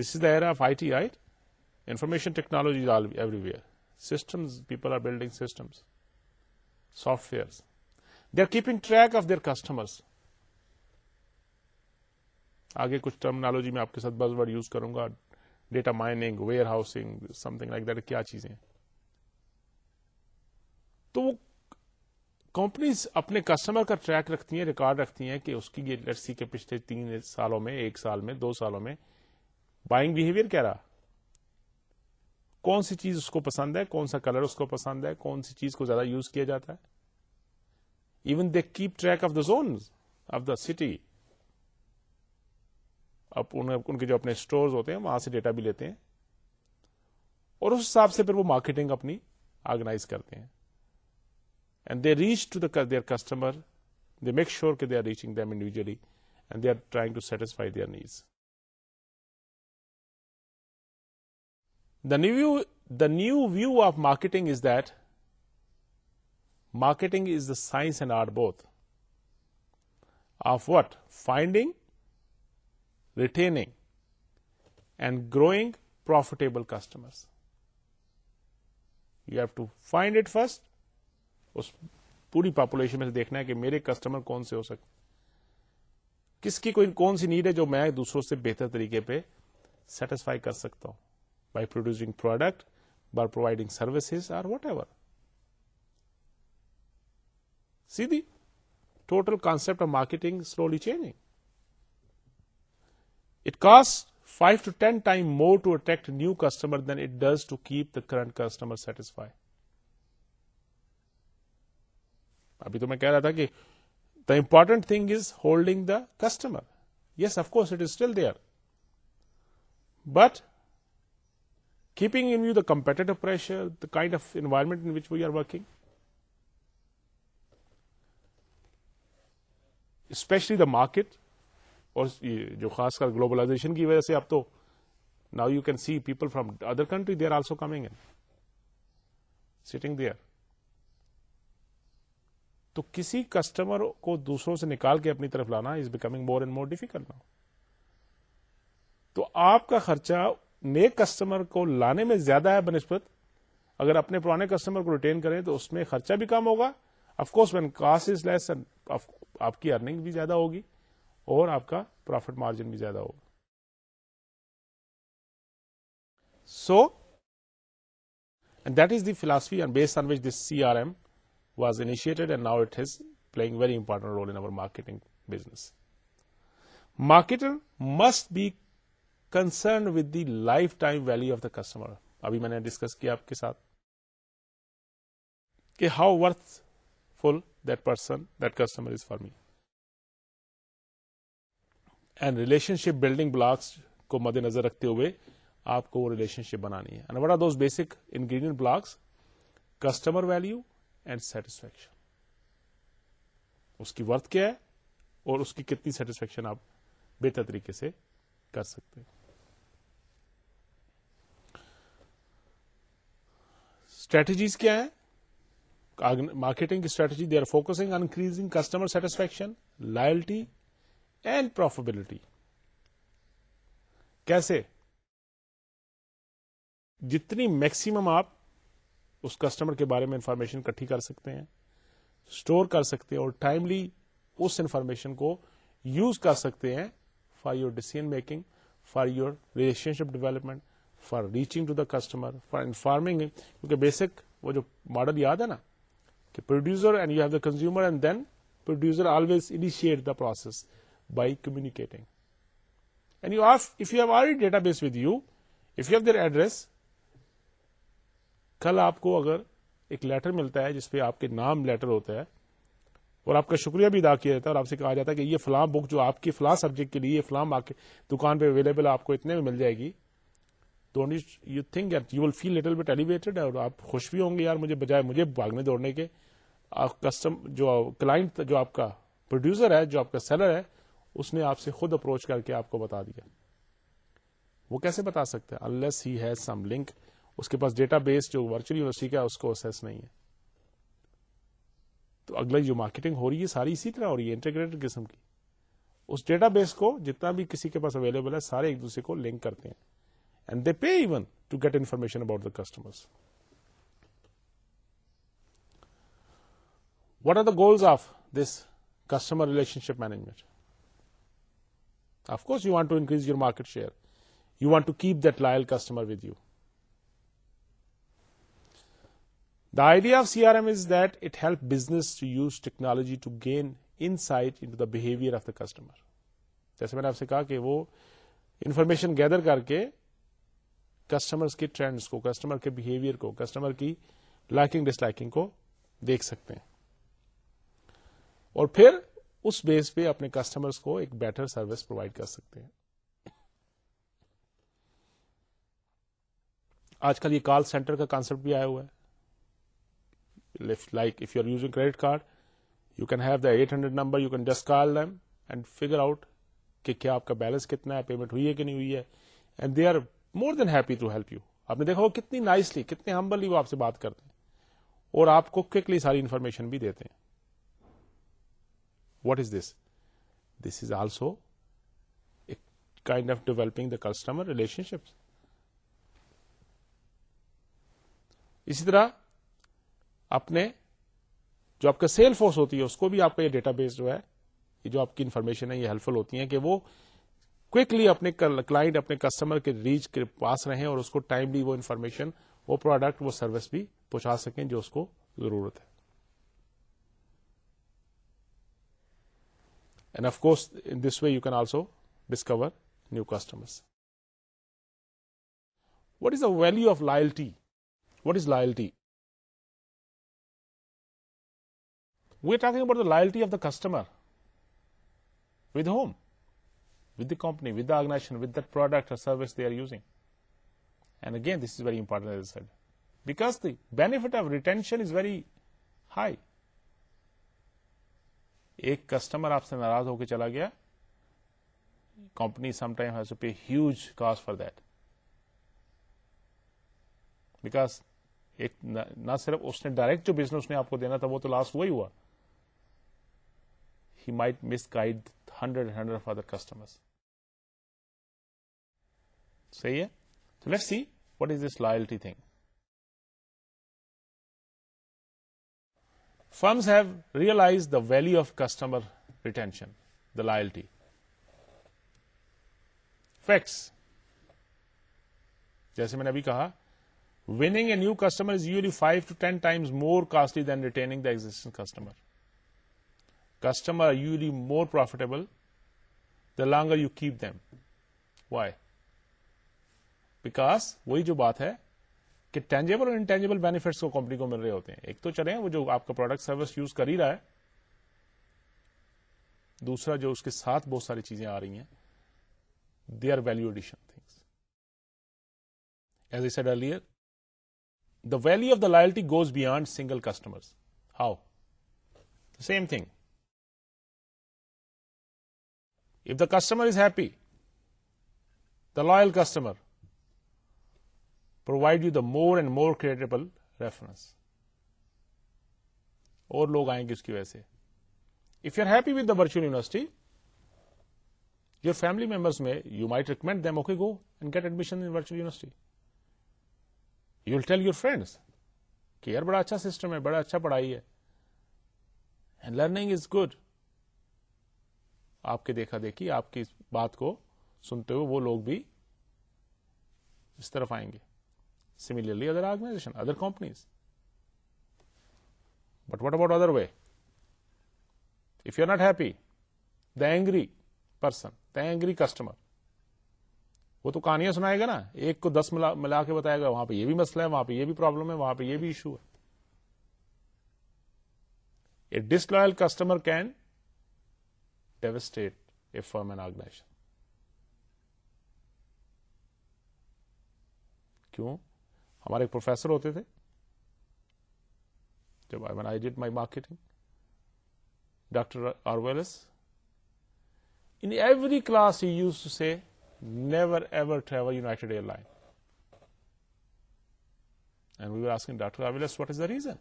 this is the of I T I information technology where people are building software they are keeping track of their customers آگے کچھ terminology میں آپ کے ساتھ بز would use کروں گا data mining warehousing something like that کیا چیزیں تو وہ کمپنیز اپنے کسٹمر کا ٹریک رکھتی ہیں ریکارڈ رکھتی ہیں کہ اس کی یہ لڑکی کے پچھلے تین سالوں میں ایک سال میں دو سالوں میں بائنگ بہیویئر کیا رہا کون سی چیز اس کو پسند ہے کون سا کلر اس کو پسند ہے کون سی چیز کو زیادہ یوز کیا جاتا ہے even they keep track of the zone of the city اب ان کے جو اپنے اسٹور ہوتے ہیں وہاں سے ڈیٹا بھی لیتے ہیں اور اس حساب سے پھر وہ مارکیٹنگ اپنی آرگنائز کرتے ہیں and they reach to their customer. They make sure that they are reaching them individually, and they are trying to satisfy their needs. The new view of marketing is that marketing is the science and art both of what? Finding, retaining, and growing profitable customers. You have to find it first, اس پوری population میں سے دیکھنا ہے کہ میرے customer کون سے ہو سکتے کس کی کوئی کون سی نیڈ ہے جو میں دوسروں سے بہتر طریقے پہ سیٹسفائی کر سکتا ہوں by producing product by providing services or whatever سیدھی total concept of marketing slowly change it cost five to ten time more to attract new customer than it does to keep the current customer satisfy ابھی تو میں کہہ رہا تھا کہ the important thing is holding the customer yes of course it is still there but keeping in you the competitive pressure the kind of environment in which we are working especially the market اور جو خاص کر globalization کی وجہ سے اب تو now you can see people from other country they are also coming and setting they are تو کسی کسٹمر کو دوسروں سے نکال کے اپنی طرف لانا is becoming more and more difficult نا تو آپ کا خرچہ نئے کسٹمر کو لانے میں زیادہ ہے بنسپت اگر اپنے پرانے کسٹمر کو ریٹین کریں تو اس میں خرچہ بھی کم ہوگا of course when cost is less آپ کی ارننگ بھی زیادہ ہوگی اور آپ کا پروفٹ مارجن بھی زیادہ ہوگا so and that is the philosophy base on which this C R M was initiated and now it has playing very important role in marketing business marketer must be concern with the life time value of the customer ابھی میں نے discuss کیا آپ کے ساتھ کہ how worthful that person that customer is for me and relationship building blocks کو مد نظر رکھتے ہوئے آپ کو وہ ریلیشن شپ بنانی ہے and what are those basic ingredient blocks customer value and satisfaction اس کی ورتھ کیا ہے اور اس کی کتنی سیٹسفیکشن آپ بہتر طریقے سے کر سکتے ہیں اسٹریٹجیز کیا ہے marketing strategy they are focusing increasing customer satisfaction loyalty and profitability کیسے جتنی میکسیمم آپ اس کسٹمر کے بارے میں انفارمیشن اکٹھی کر سکتے ہیں اسٹور کر سکتے ہیں اور ٹائملی اس انفارمیشن کو یوز کر سکتے ہیں for your decision making for your relationship development for reaching to the customer for informing کیونکہ بیسک وہ جو ماڈل یاد ہے نا کہ producer and you have the consumer and then producer always initiate the process by communicating are database with you if you have there address کل آپ کو اگر ایک لیٹر ملتا ہے جس پہ آپ کے نام لیٹر ہوتا ہے اور آپ کا شکریہ بھی ادا کیا جاتا ہے اور آپ سے کہا جاتا ہے کہ یہ فلاں بک جو آپ کی فلاں سبجیکٹ کے لیے یہ فلاں آپ کے دکان پہ اویلیبل آپ کو اتنے میں مل جائے گی you you think will feel little bit elevated اور آپ خوش بھی ہوں گے یار مجھے بجائے مجھے بھاگنے دوڑنے کے کسٹم جو کلائنٹ جو آپ کا پروڈیوسر ہے جو آپ کا سیلر ہے اس نے آپ سے خود اپروچ کر کے آپ کو بتا دیا وہ کیسے بتا سکتے ہیں اس کے پاس ڈیٹا بیس جو ورچوئل یونیورسٹی کا اس کو اسیس نہیں ہے تو اگلا جو مارکیٹنگ ہو رہی ہے ساری اسی طرح ہو رہی ہے انٹرگریٹ قسم کی اس ڈیٹا بیس کو جتنا بھی کسی کے پاس اویلیبل ہے سارے ایک دوسرے کو لنک کرتے ہیں and they pay even to get information about the customer what are the goals of this customer relationship management of course you want to increase your market share you want to keep that loyal customer with you the idea of C R M is that it help business to use technology to gain into the behaviour of the customer جیسے میں نے آپ سے کہا کہ وہ information gather کر کے کسٹمر کے ٹرینڈس کو کسٹمر کے بہیویئر کو کسٹمر کی لائکنگ ڈس لائکنگ کو دیکھ سکتے ہیں اور پھر اس بیس پہ اپنے کسٹمر کو ایک بیٹر سروس پرووائڈ کر سکتے ہیں آج کل یہ کال سینٹر کا کانسرٹ بھی آیا ہوا ہے lift like if your using credit card you can have the eight hundred number you can just call them and figure out کہ کیا آپ کا بیلنس کتنا ہے پیمنٹ ہوئی ہے کہ نہیں ہوئی ہے and they are more than happy to help you آپ نے دیکھا وہ کتنی نائسلی کتنے ہمبلی وہ آپ سے بات کرتے ہیں اور آپ کو کوکلی ساری انفارمیشن بھی دیتے ہیں what is this this is also kind of developing the customer relation relationship اسی طرح اپنے جو آپ کا سیل فورس ہوتی ہے اس کو بھی آپ کا یہ ڈیٹا بیس جو ہے یہ جو آپ کی انفارمیشن ہے یہ ہیلپ فل ہوتی ہے کہ وہ کلی اپنے کلاٹ اپنے کسٹمر کے ریچ کے پاس رہیں اور اس کو ٹائملی وہ انفارمیشن وہ پروڈکٹ وہ سروس بھی پہنچا سکیں جو اس کو ضرورت ہے and of course in this way you can also discover new customers what is the value of loyalty what is loyalty we talking about the loyalty of the customer with whom with the company with the organization with داگنا product service they are using and again this is very important because the benefit of retention is very high ایک customer آپ سے ناراض ہو کے چلا گیا company some time sometime pay huge cost for that because ایک نہ صرف اس نے ڈائریکٹ جو بزنس نے آپ کو دینا تھا وہ تو لاسٹ وہی ہوا he might misguide hundred hundred of other customer صحیح ہے let see what is this loyalty thing firm have realise the value of customer retention the loyalty facts جیسے میں نے ابھی کہا winning a new customer is usually five to ten times more costly than retaining the existing customer customer you لی more profitable the longer you keep them why back وہی جو بات ہے کہ ٹینجیبل اور انٹینجیبل بینیفیٹس کو company کو مل رہے ہوتے ہیں ایک تو چلے وہ جو آپ کا پروڈکٹ سروس یوز کر ہی رہا ہے دوسرا جو اس کے ساتھ بہت ساری چیزیں آ رہی ہیں they are value addition things as I said earlier the value of the loyalty goes beyond single customer how same thing the customer is happy the loyal customer provide you the more and more credible reference اور لوگ آئیں گے اس کی وجہ سے if you are happy with the virtual university your family members میں you might recommend okay go and get admission in virtual university you will tell your friends کہ یار بڑا اچھا سسٹم ہے بڑا اچھا پڑھائی ہے اینڈ لرننگ از گڈ آپ کے دیکھا دیکھی آپ کی بات کو سنتے ہوئے وہ لوگ بھی اس طرف آئیں گے similarly other organization other companies but what about other way if you are not happy the angry person the angry customer وہ تو کہانیاں سنائے گا نا ایک کو دس ملا کے بتائے گا وہاں پہ یہ بھی مسئلہ ہے وہاں پہ یہ بھی پرابلم ہے وہاں پہ یہ بھی ایشو ہے disloyal customer can state a former organization کیوں ہمارے ایک پروفیسر ہوتے تھے جب I I when did my marketing doctor R Wells in every class he used to see never ever travel United airline and we asking doctor R Wells what is the reason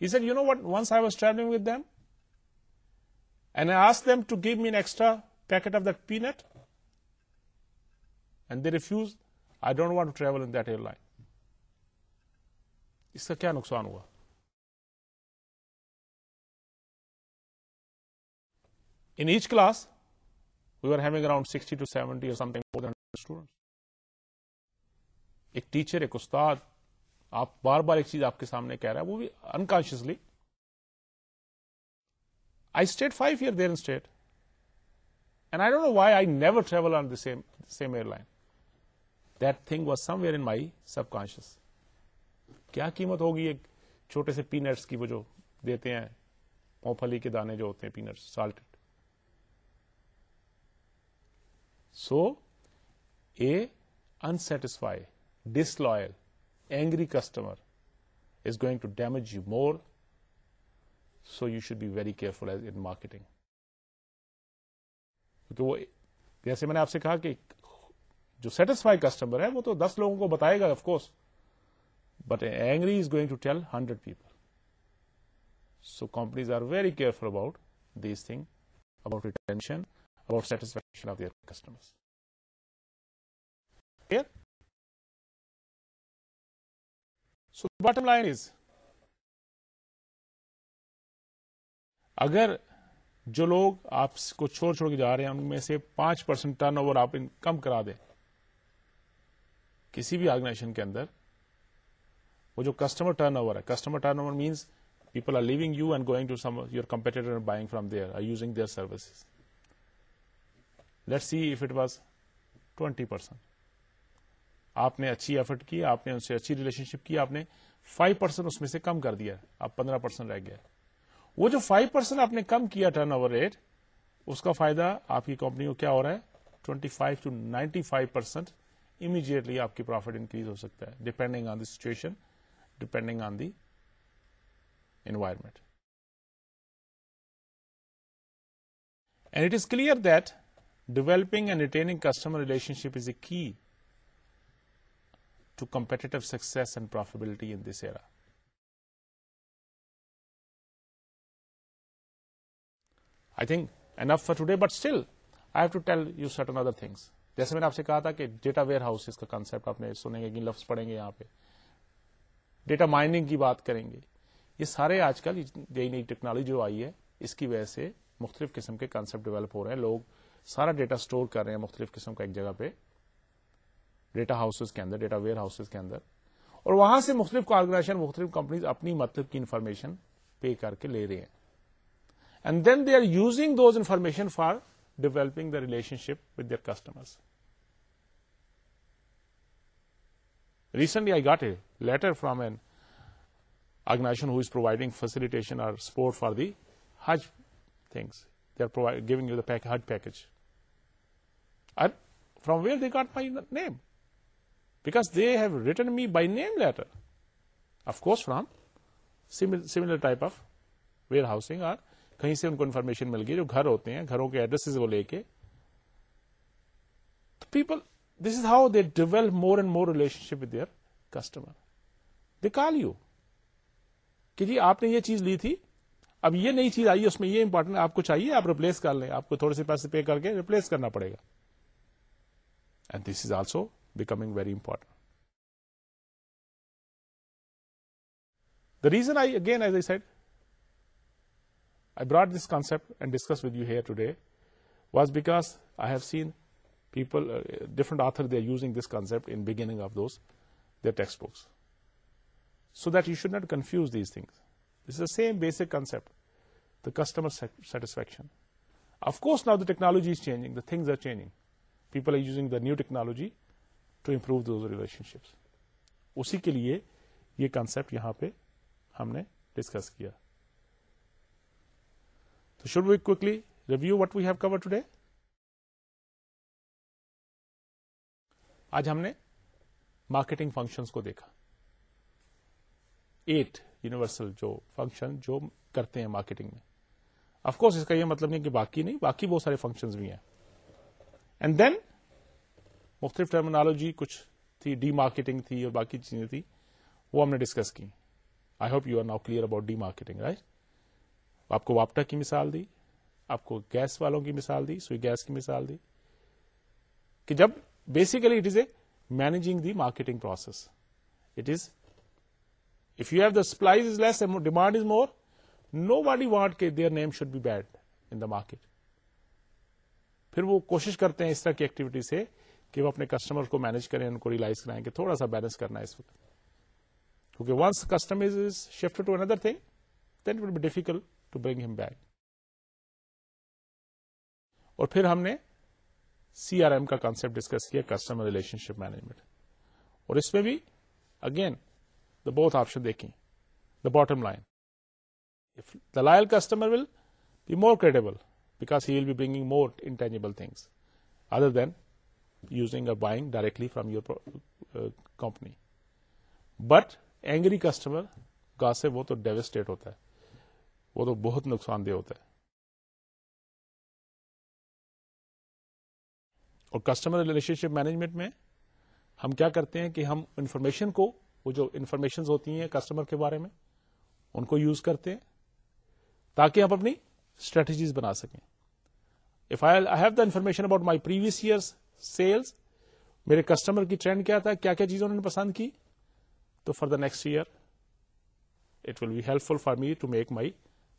he and you know what once I was travelling with them packet of that peanut and they refuse I don't want to travel in airline اس کا کیا نقصان ہوا each class we are having around sixty to seventy ایک teacher ایک استاد آپ بار بار ایک چیز آپ کے سامنے کہہ رہا ہے وہ بھی unconsciously I stayed five year there stayed and I don't know why I never travel on the same same airline that thing was somewhere in my subconscious کیا قیمت ہوگی ایک چھوٹے سے پینٹس کی وہ جو دیتے ہیں پونگ پھلی کے دانے جو ہوتے ہیں peanuts salt so a unsatisfied disloyal angry customer is going to damage you more so you should be very careful as in marketing کیونکہ وہ جیسے میں نے آپ سے کہا کہ جو سیٹسفائی کسٹمر ہے وہ تو دس لوگوں کو بتائے گا of course but angry is going to tell hundred people so companies are very careful about these thing about retention about satisfaction of their customer bottom line is اگر جو لوگ آپ کو چھوڑ چھوڑ کے جا رہے ہیں ان میں سے پانچ پرسینٹ ٹرن اوور آپ کم کرا دیں کسی بھی آرگنائزیشن کے اندر وہ جو کسٹمر ٹرن اوور ہے customer turnover means people are leaving you and going to some your competitor buying from their are using their services let see if it was twenty percent آپ نے اچھی effort کی آپ نے ان سے اچھی relation شپ کی آپ نے فائیو پرسینٹ کم کر دیا آپ پندرہ پرسینٹ رہ گیا وہ جو فائیو پرسینٹ آپ نے کم کیا ٹرن اوور ریٹ اس کا فائدہ آپ کی کمپنی کو کیا ہو رہا ہے twenty five to ninety five percent immediately آپ کی پروفیٹ انکریز ہو سکتا ہے depending on the situation depending on the environment and it is clear that developing and retaining customer relationship is a key to competitive six and profitability in this era I think enough for today but still I have to tell you certain other things جیسے میں نے آپ سے کہا تھا کہ data warehouse کا آپ نے سنیں گے لفظ پڑھیں گے یہاں پہ ڈیٹا مائننگ کی بات کریں گے یہ سارے آج کل نئی نئی ٹیکنالوجی جو آئی ہے اس کی وجہ سے مختلف قسم کے کانسیپٹ ڈیولپ ہو رہے ہیں لوگ سارا ڈیٹا اسٹور کر رہے ہیں مختلف قسم کا ایک جگہ پہ ڈیٹا ہاؤسز کے اندر ڈیٹا ویئر ہاؤسز کے اندر اور وہاں سے مختلف آرگنائزیشن مختلف کمپنیز اپنی مطلب کی انفارمیشن پے کر کے لے رہے ہیں And then they are using those information for developing the relationship with their customers. Recently, I got a letter from an organization who is providing facilitation or support for the Hajj things. They are giving you the Hajj package. And from where they got my name? Because they have written me by name letter. Of course, from similar type of warehousing or کہیں سے ان کو information مل گئی جو گھر ہوتے ہیں گھروں کے ایڈریس وہ لے کے تو people this is how they develop more and more relationship with customer they call you کہ جی آپ نے یہ چیز لی تھی اب یہ نئی چیز آئی اس میں یہ امپورٹنٹ آپ کو چاہیے آپ ریپلس کر لیں آپ کو تھوڑے سے پیسے پے کر کے ریپلس کرنا پڑے گا and this is also becoming very important the reason I again as decide brought this concept and discuss with you here today was because different author they are using this concept of this the textbooks so that you should not confuse these things this a same basic concept the customer satisfaction of course now the technology is changing the things are changing people are using the new technology to improve those relationships اسی کے لیے یہ concept یہاں پہ ہم نے discuss کیا should weekly review what view cover today آج ہم نے مارکیٹنگ فنکشن کو دیکھا ایٹ یونیورسل جو فنکشن جو کرتے ہیں مارکیٹنگ میں افکوس اس کا یہ مطلب نہیں کہ باقی نہیں باقی بہت سارے فنکشنز بھی ہیں اینڈ دین مختلف ٹرمنالوجی کچھ تھی ڈی مارکیٹنگ تھی اور باقی چیزیں تھی وہ ہم نے ڈسکس کی I hope you are now clear about the marketing right آپ کو واپٹا کی مثال دی آپ کو گیس والوں کی مثال دی سوئی گیس کی مثال دی کہ جب basically it is a managing the marketing process it is if you have the supply demand is more nobody want کے their name should be bad in the market پھر وہ کوشش کرتے ہیں اس طرح کی ایکٹیویٹی سے کہ وہ اپنے کسٹمر کو مینج کریں ان کو ریلائز کرائیں کہ تھوڑا سا بیلنس کرنا ہے اس وقت کیونکہ once customer shift to another thing be difficult to bring ہم بیک اور پھر ہم نے سی آر ایم کا کانسپٹ ڈسکس کیا کسٹمر ریلیشن شپ مینجمنٹ اور اس میں بھی اگین دا بہت آپشن دیکھیں the bottom line the loyal customer will be more credible because he will be bringing more intangible things other than using or buying directly from your company but angry customer گا سے وہ تو ڈیوسٹیٹ ہوتا ہے وہ تو بہت نقصان دہ ہوتا ہے اور کسٹمر ریلیشن شپ مینجمنٹ میں ہم کیا کرتے ہیں کہ ہم انفارمیشن کو وہ جو انفارمیشن ہوتی ہیں کسٹمر کے بارے میں ان کو یوز کرتے ہیں تاکہ ہم اپنی اسٹریٹجیز بنا سکیں if I I have the information about my previous year sales میرے کسٹمر کی ٹرینڈ کیا تھا کیا کیا چیز انہوں نے پسند کی تو for the next year it will be helpful for me to make my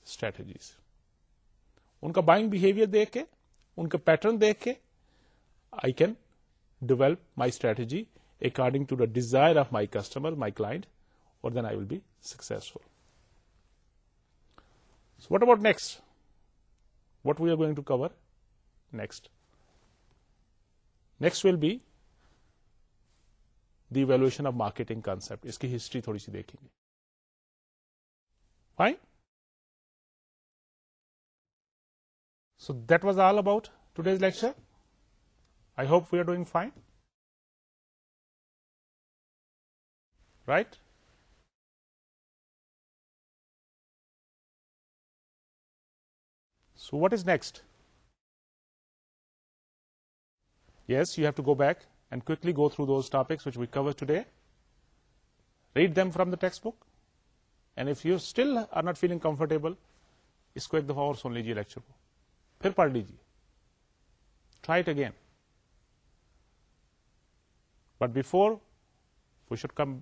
strategies ان کا بائنگ بہیویئر دیکھ کے ان کا پیٹرن دیکھ کے I can develop my strategy according to the desire of my customer my client اور then I will be successful what about next what we are going to cover next next will be the evolution of marketing concept اس کی history تھوڑی سی دیکھیں گے fine so that was all about today's lecture I hope we are doing fine right so what is next yes you have to go back and quickly go through those topics we cover today read them from the textbook and if you still are not feeling comfortable اس کو ایک دفعہ اور سن لیجیے lecture کو پھر پڑھ لیجیے try it again but before we should come